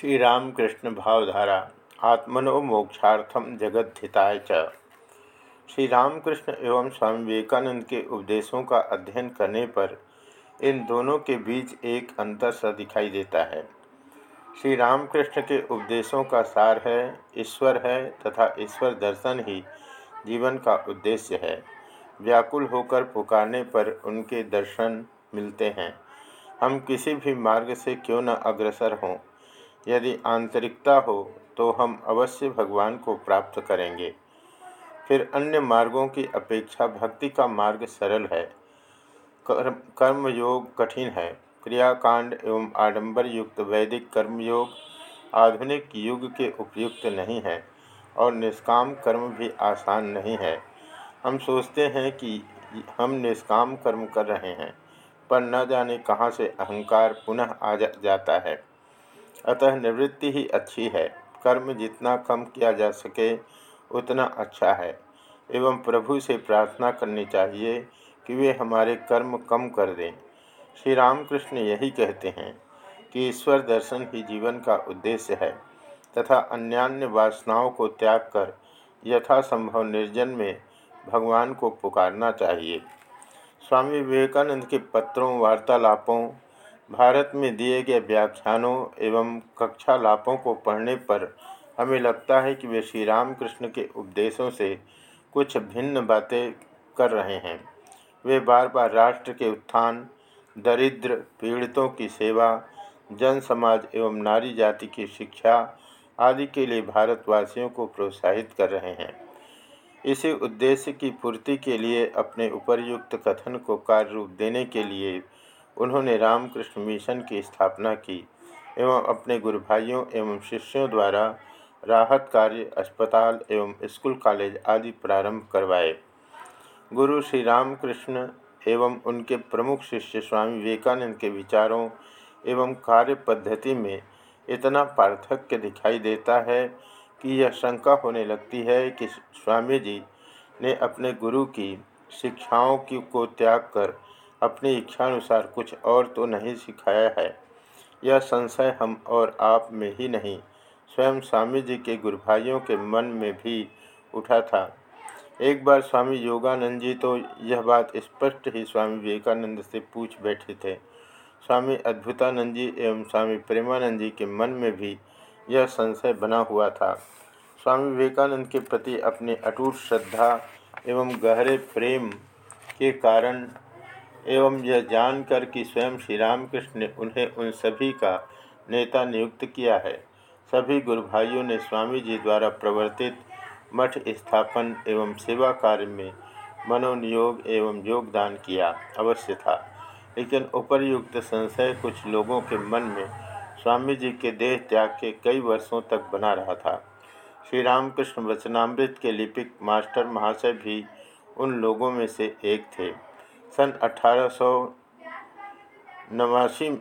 श्री रामकृष्ण भावधारा आत्मनो मोक्षार्थम जगद्धिताय च। श्री रामकृष्ण एवं स्वामी विवेकानंद के उपदेशों का अध्ययन करने पर इन दोनों के बीच एक अंतर सा दिखाई देता है। श्री रामकृष्ण के उपदेशों का सार है, ईश्वर है तथा ईश्वर दर्शन ही जीवन का उद्देश्य है। व्याकुल होकर पुकारने पर उनके दर्शन मिलते हैं। हम किसी भी मार्ग से क्यों न अग्रसर हों? यदि आंतरिकता हो तो हम अवश्य भगवान को प्राप्त करेंगे। फिर अन्य मार्गों की अपेक्षा भक्ति का मार्ग सरल है। कर्म कर्मयोग कठिन है। क्रियाकांड एवं आडंबर युक्त वैदिक कर्मयोग आधुनिक युग के उपयुक्त नहीं है और निष्काम कर्म भी आसान नहीं है। हम सोचते हैं कि हम निष्काम कर्म कर रहे हैं पर न जाने कहाँ से अहंकार पुनः आ जा, जाता है। अतः निवृत्ति ही अच्छी है। कर्म जितना कम किया जा सके, उतना अच्छा है। एवं प्रभु से प्रार्थना करनी चाहिए कि वे हमारे कर्म कम कर दें। श्री रामकृष्ण यही कहते हैं कि ईश्वर दर्शन ही जीवन का उद्देश्य है तथा अन्यान्य वासनाओं को त्याग कर यथासंभव निर्जन में भगवान को पुकारना चाहिए। स्वामी विवेकानंद के पत्रों, वार्तालापों भारत में दिए गए व्याख्यानों एवं कक्षा लापों को पढ़ने पर हमें लगता है कि वे श्री रामकृष्ण के उपदेशों से कुछ भिन्न बातें कर रहे हैं। वे बार बार राष्ट्र के उत्थान, दरिद्र पीड़ितों की सेवा जन समाज एवं नारी जाति की शिक्षा आदि के लिए भारतवासियों को प्रोत्साहित कर रहे हैं। इसी उद्देश्य की पूर्ति के लिए अपने उपरयुक्त कथन को कार्य रूप देने के लिए उन्होंने रामकृष्ण मिशन की स्थापना की एवं अपने गुरु भाइयों एवं शिष्यों द्वारा राहत कार्य, अस्पताल एवं स्कूल, कॉलेज आदि प्रारंभ करवाए। गुरु श्री रामकृष्ण एवं उनके प्रमुख शिष्य स्वामी विवेकानंद के विचारों एवं कार्य पद्धति में इतना पार्थक्य दिखाई देता है कि यह शंका होने लगती है कि स्वामी जी ने अपने गुरु की शिक्षाओं की को त्याग कर अपनी इच्छानुसार कुछ और तो नहीं सिखाया है। यह संशय हम और आप में ही नहीं, स्वयं स्वामी जी के गुरु भाइयों के मन में भी उठा था। एक बार स्वामी योगानंद जी तो यह बात स्पष्ट ही स्वामी विवेकानंद से पूछ बैठे थे। स्वामी अद्भुतानंद जी एवं स्वामी प्रेमानंद जी के मन में भी यह संशय बना हुआ था। स्वामी विवेकानंद के प्रति अपनी अटूट श्रद्धा एवं गहरे प्रेम के कारण एवं यह जानकर कि स्वयं श्री रामकृष्ण ने उन्हें उन सभी का नेता नियुक्त किया है। सभी गुरु भाइयों ने स्वामी जी द्वारा प्रवर्तित मठ स्थापन एवं सेवा कार्य में मनोनियोग एवं योगदान किया अवश्य था। लेकिन उपरयुक्त संशय कुछ लोगों के मन में स्वामी जी के देह त्याग के कई वर्षों तक बना रहा था। श्री रामकृष्ण वचनामृत के लिपिक मास्टर महाशय भी उन लोगों में से एक थे। सन अठारह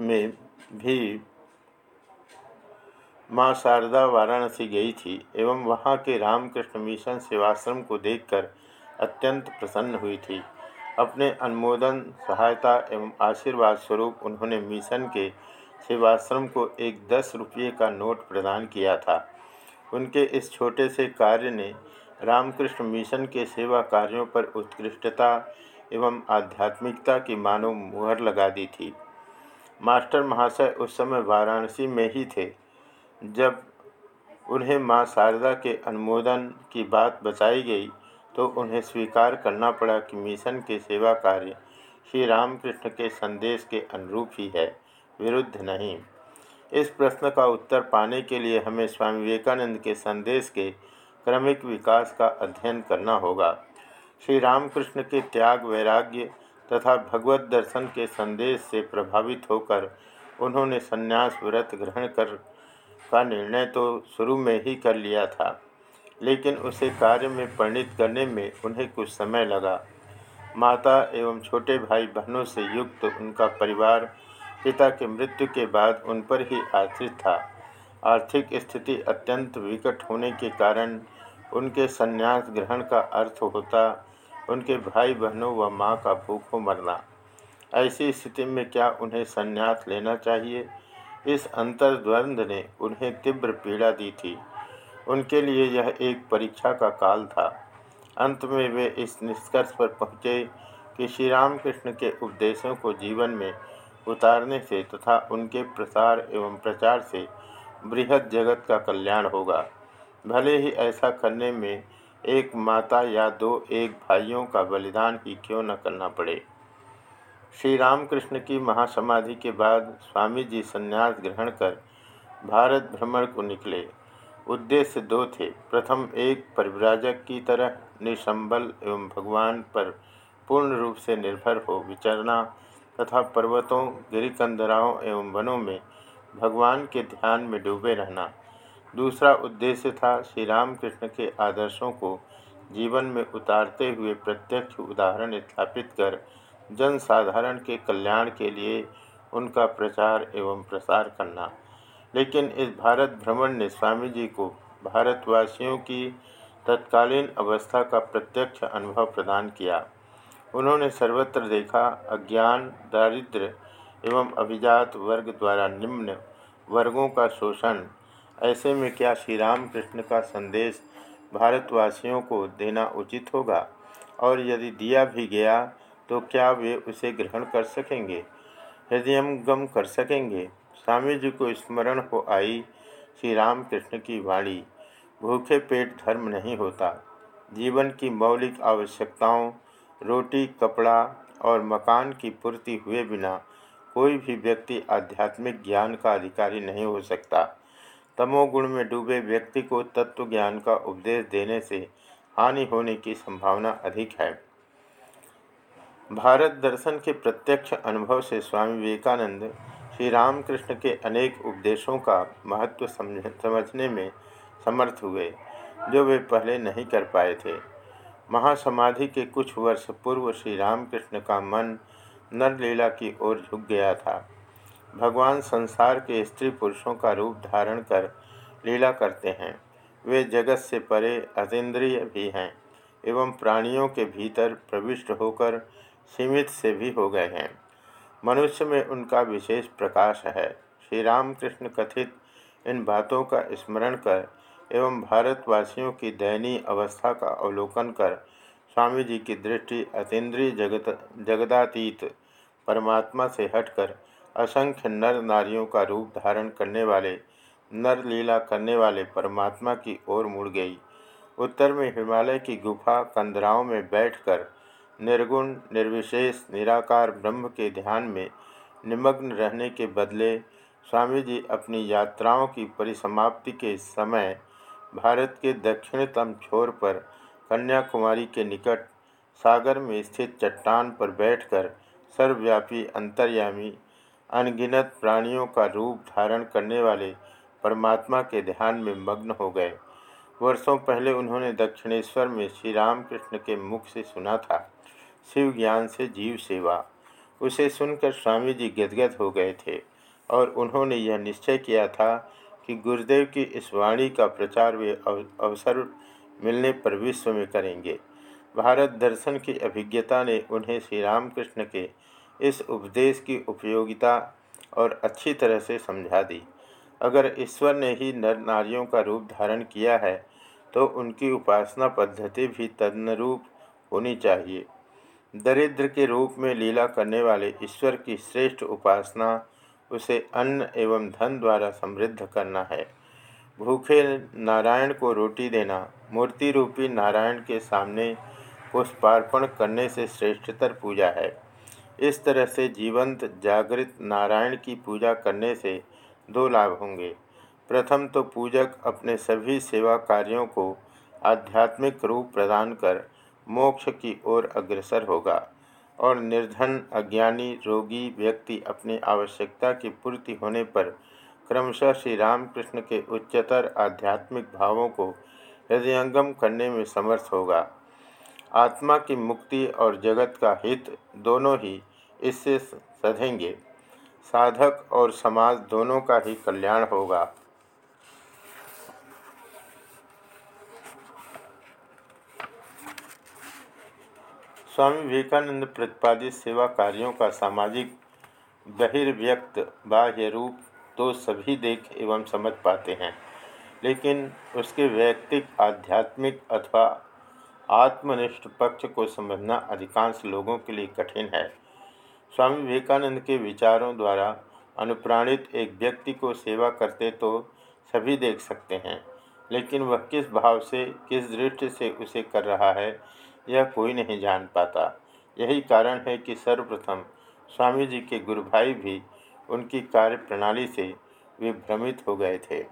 में भी माँ शारदा वाराणसी गई थी एवं वहाँ के रामकृष्ण मिशन सेवाश्रम को देखकर अत्यंत प्रसन्न हुई थी। अपने अनुमोदन, सहायता एवं आशीर्वाद स्वरूप उन्होंने मिशन के सेवाश्रम को एक दस रुपये का नोट प्रदान किया था। उनके इस छोटे से कार्य ने रामकृष्ण मिशन के सेवा कार्यों पर उत्कृष्टता एवं आध्यात्मिकता की मानव मुहर लगा दी थी। मास्टर महाशय उस समय वाराणसी में ही थे, जब उन्हें माँ शारदा के अनुमोदन की बात बताई गई तो उन्हें स्वीकार करना पड़ा कि मिशन के सेवा कार्य श्री रामकृष्ण के संदेश के अनुरूप ही है, विरुद्ध नहीं। इस प्रश्न का उत्तर पाने के लिए हमें स्वामी विवेकानंद के संदेश के क्रमिक विकास का अध्ययन करना होगा। श्री रामकृष्ण के त्याग, वैराग्य तथा भगवत दर्शन के संदेश से प्रभावित होकर उन्होंने संन्यास व्रत ग्रहण कर, का निर्णय तो शुरू में ही कर लिया था, लेकिन उसे कार्य में परिणित करने में उन्हें कुछ समय लगा। माता एवं छोटे भाई बहनों से युक्त उनका परिवार, पिता के मृत्यु के बाद उन पर ही आश्रित था। आर्थिक स्थिति अत्यंत विकट होने के कारण उनके संन्यास ग्रहण का अर्थ होता, उनके भाई बहनों व माँ का भूखों मरना। ऐसी स्थिति में क्या उन्हें संन्यास लेना चाहिए? इस अंतर्द्वंद ने उन्हें तीव्र पीड़ा दी थी। उनके लिए यह एक परीक्षा का काल था। अंत में वे इस निष्कर्ष पर पहुँचे कि श्री रामकृष्ण के उपदेशों को जीवन में उतारने से तथा उनके प्रसार एवं प्रचार से बृहद जगत का कल्याण होगा। भले ही ऐसा करने में एक माता या दो एक भाइयों का बलिदान ही क्यों न करना पड़े। श्री रामकृष्ण की महासमाधि के बाद स्वामी जी संन्यास ग्रहण कर भारत भ्रमण को निकले। उद्देश्य दो थे। प्रथम, एक परिव्राजक की तरह निसंबल एवं भगवान पर पूर्ण रूप से निर्भर हो विचरना तथा पर्वतों, गिरिकंदराओं एवं वनों में भगवान के ध्यान में डूबे रहना। दूसरा उद्देश्य था श्री रामकृष्ण के आदर्शों को जीवन में उतारते हुए प्रत्यक्ष उदाहरण स्थापित कर जन साधारण के कल्याण के लिए उनका प्रचार एवं प्रसार करना। लेकिन इस भारत भ्रमण ने स्वामी जी को भारतवासियों की तत्कालीन अवस्था का प्रत्यक्ष अनुभव प्रदान किया। उन्होंने सर्वत्र देखा, अज्ञान दारिद्र एवं अभिजात वर्ग द्वारा निम्न वर्गों का शोषण ऐसे में क्या श्री राम कृष्ण का संदेश भारतवासियों को देना उचित होगा? और यदि दिया भी गया तो क्या वे उसे ग्रहण कर सकेंगे? हृदयंगम कर सकेंगे? स्वामी जी को स्मरण हो आई श्री राम कृष्ण की वाणी। भूखे पेट धर्म नहीं होता। जीवन की मौलिक आवश्यकताओं, रोटी, कपड़ा और मकान की पूर्ति हुए बिना कोई भी व्यक्ति आध्यात्मिक ज्ञान का अधिकारी नहीं हो सकता। तमोगुण में डूबे व्यक्ति को तत्व ज्ञान का उपदेश देने से हानि होने की संभावना अधिक है। भारत दर्शन के प्रत्यक्ष अनुभव से स्वामी विवेकानंद श्री रामकृष्ण के अनेक उपदेशों का महत्व समझने में समर्थ हुए, जो वे पहले नहीं कर पाए थे। महासमाधि के कुछ वर्ष पूर्व श्री रामकृष्ण का मन नरलीला की ओर झुक गया था। भगवान संसार के स्त्री पुरुषों का रूप धारण कर लीला करते हैं। वे जगत से परे अतीन्द्रिय भी हैं एवं प्राणियों के भीतर प्रविष्ट होकर सीमित से भी हो गए हैं। मनुष्य में उनका विशेष प्रकाश है। श्री रामकृष्ण कथित इन बातों का स्मरण कर एवं भारतवासियों की दयनीय अवस्था का अवलोकन कर स्वामी जी की दृष्टि अतीन्द्रिय जगत, जगदातीत परमात्मा से हटकर असंख्य नर नारियों का रूप धारण करने वाले, नर लीला करने वाले परमात्मा की ओर मुड़ गई। उत्तर में हिमालय की गुफा कंदराओं में बैठकर निर्गुण, निर्विशेष, निराकार ब्रह्म के ध्यान में निमग्न रहने के बदले स्वामी जी अपनी यात्राओं की परिसमाप्ति के समय भारत के दक्षिणतम छोर पर कन्याकुमारी के निकट सागर में स्थित चट्टान पर बैठकर सर्वव्यापी अंतर्यामी अनगिनत प्राणियों का रूप धारण करने वाले परमात्मा के ध्यान में मग्न हो गए। वर्षों पहले उन्होंने दक्षिणेश्वर में श्री रामकृष्ण के मुख से सुना था, शिव ज्ञान से जीव सेवा। उसे सुनकर स्वामी जी गदगद हो गए थे और उन्होंने यह निश्चय किया था कि गुरुदेव की इस वाणी का प्रचार वे अवसर मिलने पर विश्व में करेंगे। भारत दर्शन की अभिज्ञता ने उन्हें श्री रामकृष्ण के इस उपदेश की उपयोगिता और अच्छी तरह से समझा दी। अगर ईश्वर ने ही नर नारियों का रूप धारण किया है तो उनकी उपासना पद्धति भी तदनुरूप होनी चाहिए। दरिद्र के रूप में लीला करने वाले ईश्वर की श्रेष्ठ उपासना उसे अन्न एवं धन द्वारा समृद्ध करना है। भूखे नारायण को रोटी देना मूर्ति रूपी नारायण के सामने पुष्पार्पण करने से श्रेष्ठतर पूजा है। इस तरह से जीवंत, जागृत नारायण की पूजा करने से दो लाभ होंगे। प्रथम तो पूजक अपने सभी सेवा कार्यों को आध्यात्मिक रूप प्रदान कर मोक्ष की ओर अग्रसर होगा और निर्धन, अज्ञानी, रोगी व्यक्ति अपनी आवश्यकता की पूर्ति होने पर क्रमशः श्री रामकृष्ण के उच्चतर आध्यात्मिक भावों को हृदयंगम करने में समर्थ होगा। आत्मा की मुक्ति और जगत का हित दोनों ही इससे सधेंगे। साधक और समाज दोनों का ही कल्याण होगा। स्वामी विवेकानंद प्रतिपादित सेवा कार्यों का सामाजिक बहिर्व्यक्त बाह्य रूप तो सभी देख एवं समझ पाते हैं, लेकिन उसके वैयक्तिक, आध्यात्मिक अथवा आत्मनिष्ठ पक्ष को समझना अधिकांश लोगों के लिए कठिन है। स्वामी विवेकानंद के विचारों द्वारा अनुप्राणित एक व्यक्ति को सेवा करते तो सभी देख सकते हैं, लेकिन वह किस भाव से, किस दृष्टि से उसे कर रहा है, यह कोई नहीं जान पाता। यही कारण है कि सर्वप्रथम स्वामी जी के गुरु भाई भी उनकी कार्य प्रणाली से विभ्रमित हो गए थे।